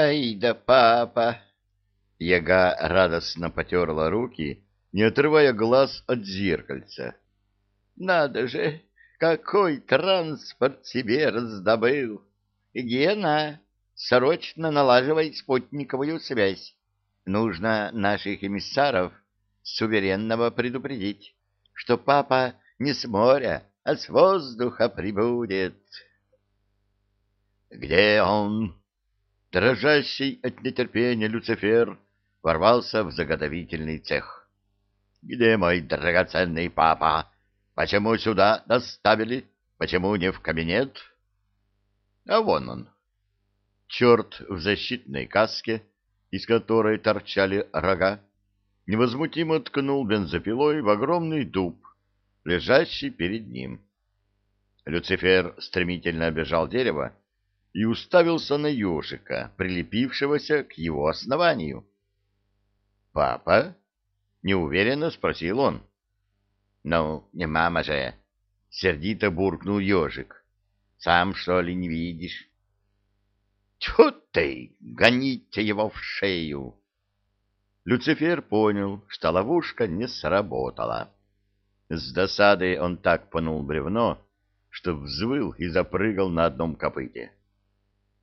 Ай да папа! Яга радостно потерла руки, не отрывая глаз от зеркальца. Надо же, какой транспорт себе раздобыл! Гена, срочно налаживай спутниковую связь. Нужно наших эмиссаров суверенного предупредить, что папа не с моря, а с воздуха прибудет. Где он? Дрожащий от нетерпения Люцифер ворвался в заготовительный цех. Где мой драгоценный папа? Почему сюда доставили? Почему не в кабинет? А вон он. Черт в защитной каске, из которой торчали рога, невозмутимо ткнул бензопилой в огромный дуб, лежащий перед ним. Люцифер стремительно обежал дерево и уставился на ежика, прилепившегося к его основанию. «Папа?» — неуверенно спросил он. «Ну, не мама же!» — сердито буркнул ежик. «Сам, что ли, не видишь?» «Тьфу ты! Гоните его в шею!» Люцифер понял, что ловушка не сработала. С досадой он так пнул бревно, что взвыл и запрыгал на одном копыте.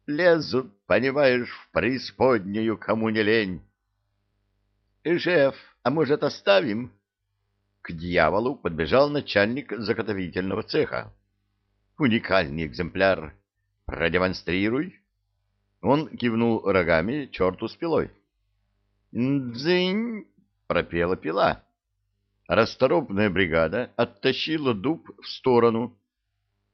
«Лезут, понимаешь, в преисподнюю, кому не лень!» «Шеф, а может, оставим?» К дьяволу подбежал начальник заготовительного цеха. «Уникальный экземпляр. Продемонстрируй». Он кивнул рогами черту с пилой. «Дзынь!» — пропела пила. Расторопная бригада оттащила дуб в сторону,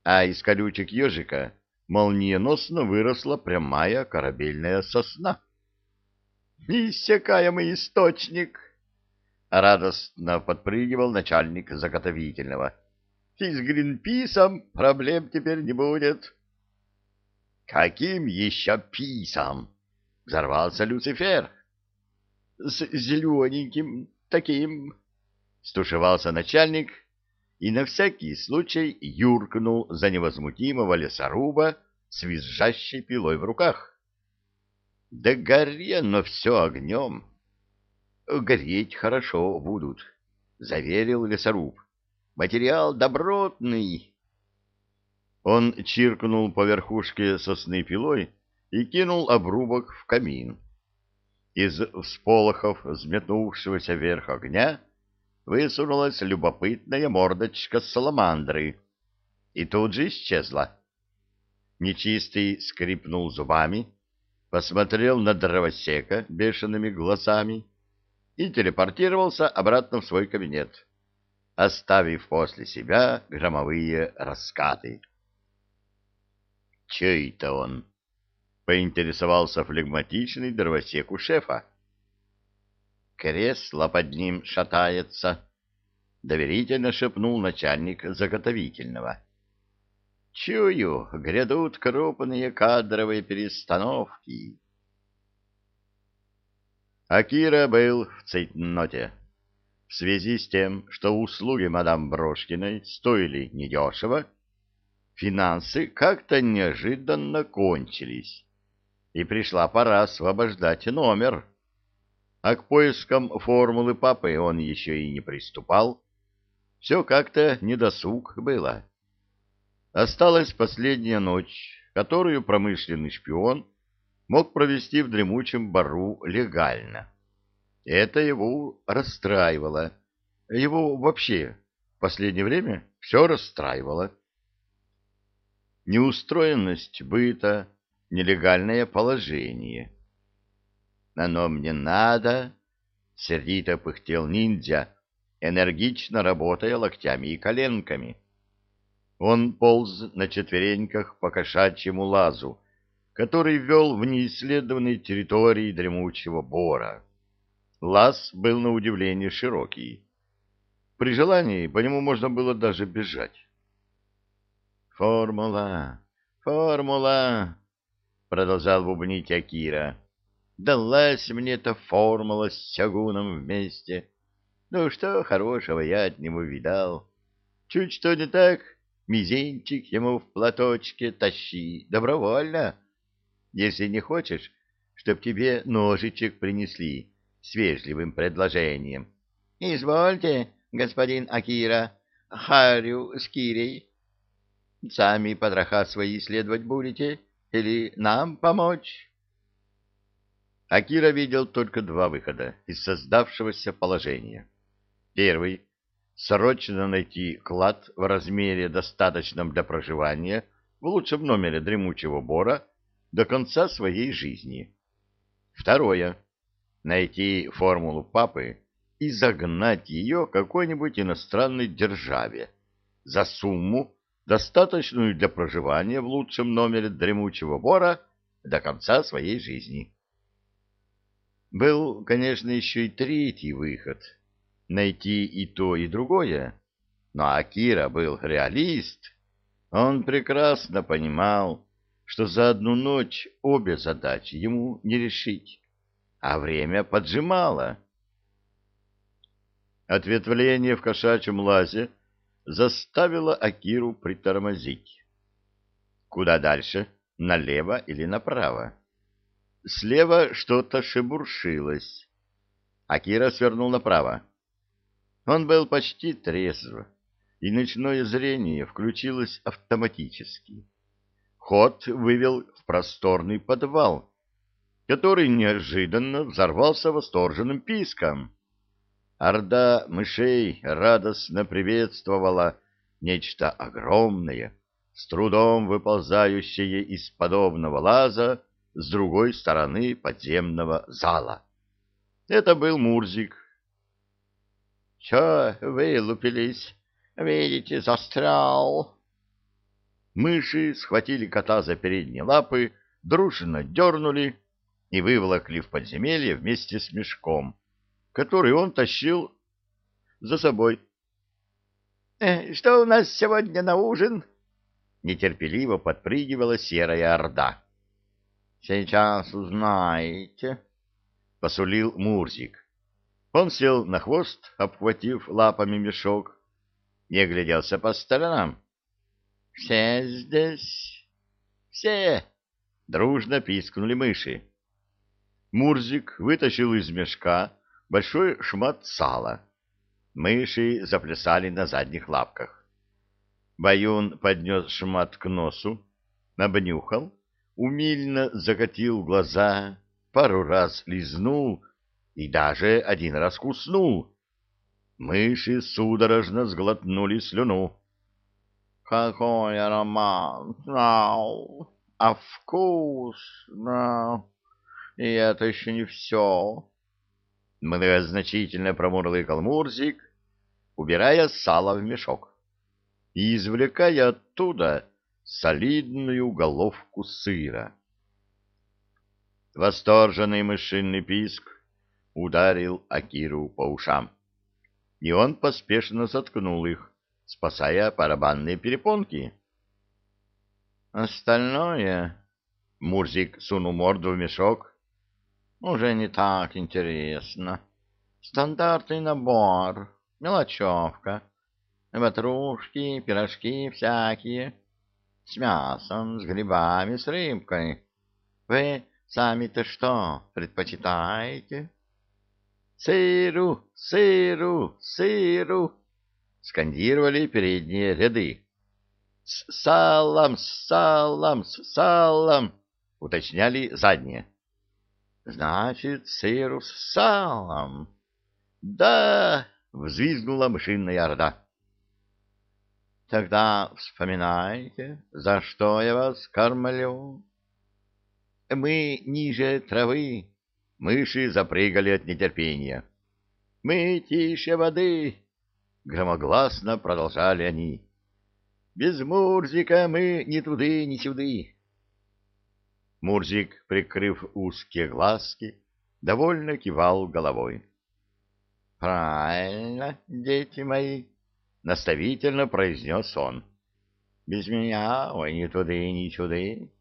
а из колючек ежика молниеносно выросла прямая корабельная сосна. «Иссякаемый источник!» — радостно подпрыгивал начальник заготовительного. «И с Гринписом проблем теперь не будет». «Каким еще писом?» — взорвался Люцифер. «С зелененьким таким...» — стушевался начальник и на всякий случай юркнул за невозмутимого лесоруба с визжащей пилой в руках. «Да гори но все огнем!» «Гореть хорошо будут», — заверил лесоруб. «Материал добротный». Он чиркнул по верхушке сосны пилой и кинул обрубок в камин. Из всполохов взметнувшегося вверх огня высунулась любопытная мордочка саламандры и тут же исчезла. Нечистый скрипнул зубами, посмотрел на дровосека бешеными глазами и телепортировался обратно в свой кабинет, оставив после себя громовые раскаты. Че это он? Поинтересовался флегматичный дровосек у шефа. Кресло под ним шатается, доверительно шепнул начальник заготовительного. Чую, грядут крупные кадровые перестановки. Акира был в цейтноте. В связи с тем, что услуги мадам Брошкиной стоили недешево, финансы как-то неожиданно кончились, и пришла пора освобождать номер. А к поискам формулы папы он еще и не приступал. Все как-то недосуг было. Осталась последняя ночь, которую промышленный шпион мог провести в дремучем бару легально. Это его расстраивало. Его вообще в последнее время все расстраивало неустроенность быта, нелегальное положение. «Оно мне надо!» — сердито пыхтел ниндзя, энергично работая локтями и коленками. Он полз на четвереньках по кошачьему лазу, который вел в неисследованной территории дремучего бора. Лаз был на удивление широкий. При желании по нему можно было даже бежать. «Формула! Формула!» — продолжал бубнить Акира. «Далась мне эта формула с Сягуном вместе. Ну, что хорошего я от него видал? Чуть что не так, мизинчик ему в платочке тащи, добровольно. Если не хочешь, чтоб тебе ножичек принесли с вежливым предложением. — Извольте, господин Акира, Харю с Кирей. Сами потроха свои исследовать будете или нам помочь? Акира видел только два выхода из создавшегося положения. Первый — срочно найти клад в размере, достаточном для проживания в лучшем номере дремучего бора до конца своей жизни. Второе — найти формулу папы и загнать ее какой-нибудь иностранной державе за сумму, достаточную для проживания в лучшем номере дремучего бора до конца своей жизни. Был, конечно, еще и третий выход — найти и то, и другое. Но Акира был реалист. Он прекрасно понимал, что за одну ночь обе задачи ему не решить, а время поджимало. Ответвление в кошачьем лазе заставило Акиру притормозить. Куда дальше? Налево или направо? Слева что-то шебуршилось. Акира свернул направо. Он был почти трезв, и ночное зрение включилось автоматически. Ход вывел в просторный подвал, который неожиданно взорвался восторженным писком. Орда мышей радостно приветствовала нечто огромное, с трудом выползающее из подобного лаза, с другой стороны подземного зала. Это был Мурзик. — Чё вылупились? Видите, застрял. Мыши схватили кота за передние лапы, дружно дернули и выволокли в подземелье вместе с мешком, который он тащил за собой. «Э, — Что у нас сегодня на ужин? — нетерпеливо подпрыгивала серая орда. Сейчас узнаете, — посулил Мурзик. Он сел на хвост, обхватив лапами мешок, и огляделся по сторонам. — Все здесь? — Все! — дружно пискнули мыши. Мурзик вытащил из мешка большой шмат сала. Мыши заплясали на задних лапках. Баюн поднес шмат к носу, обнюхал умильно закатил глаза, пару раз лизнул и даже один раз куснул. Мыши судорожно сглотнули слюну. «Какой аромат! Ау! А вкус! Да! И это еще не все!» Многозначительно промурлыкал Мурзик, убирая сало в мешок и извлекая оттуда солидную головку сыра. Восторженный мышиный писк ударил Акиру по ушам, и он поспешно заткнул их, спасая барабанные перепонки. Остальное... Мурзик сунул морду в мешок. Уже не так интересно. Стандартный набор, мелочевка, ватрушки, пирожки всякие с мясом, с грибами, с рыбкой. Вы сами-то что предпочитаете? Сыру, сыру, сыру! Скандировали передние ряды. С салом, с салом, с салом! Уточняли задние. Значит, сыру с салом. Да! Взвизгнула мышиная орда. Тогда вспоминайте, за что я вас кормлю. Мы ниже травы. Мыши запрыгали от нетерпения. Мы тише воды. Громогласно продолжали они. Без Мурзика мы ни туды, ни сюды. Мурзик, прикрыв узкие глазки, довольно кивал головой. — Правильно, дети мои, — наставительно произнес он. — Без меня, ой, ни туды, ни сюды.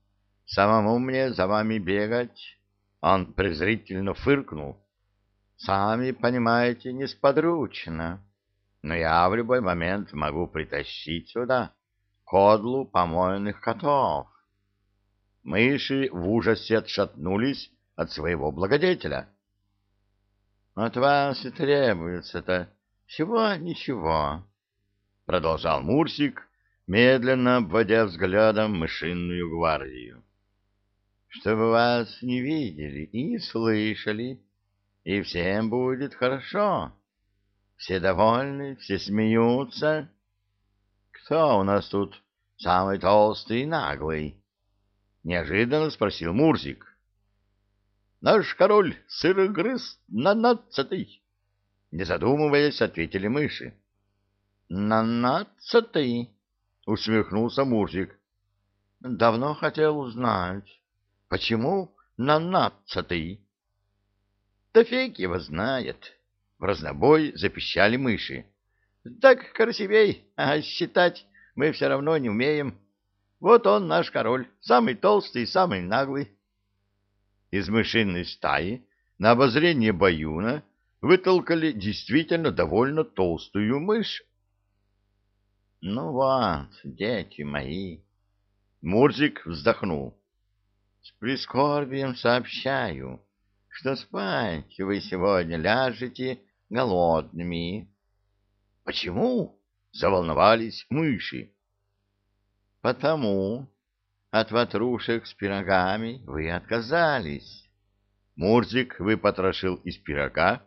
Самому мне за вами бегать. Он презрительно фыркнул. — Сами понимаете, несподручно. Но я в любой момент могу притащить сюда кодлу помойных котов. Мыши в ужасе отшатнулись от своего благодетеля. — От вас и требуется-то всего ничего, — продолжал Мурсик, медленно обводя взглядом мышиную гвардию. — Чтобы вас не видели и не слышали, и всем будет хорошо. Все довольны, все смеются. Кто у нас тут самый толстый и наглый? Неожиданно спросил Мурзик. Наш король сырогрыз на нацатый. Не задумываясь, ответили мыши. На нацатый, усмехнулся Мурзик. Давно хотел узнать, почему на нацатый? Да фиг его знает. В разнобой запищали мыши. Так красивей, а считать мы все равно не умеем. Вот он, наш король, самый толстый и самый наглый. Из мышиной стаи на обозрение Баюна вытолкали действительно довольно толстую мышь. — Ну вот, дети мои! — Мурзик вздохнул. — С прискорбием сообщаю, что спать вы сегодня ляжете голодными. — Почему? — заволновались мыши. — Потому от ватрушек с пирогами вы отказались. Мурзик выпотрошил из пирога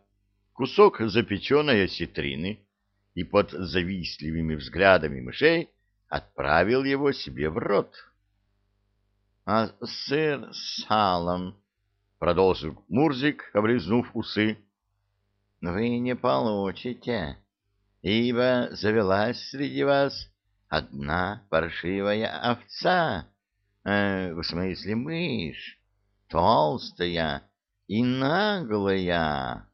кусок запеченной осетрины и под завистливыми взглядами мышей отправил его себе в рот. — А сыр с салом, — продолжил Мурзик, облизнув усы, — вы не получите, ибо завелась среди вас одна паршивая овца э, в смысле мышь, толстая и наглая.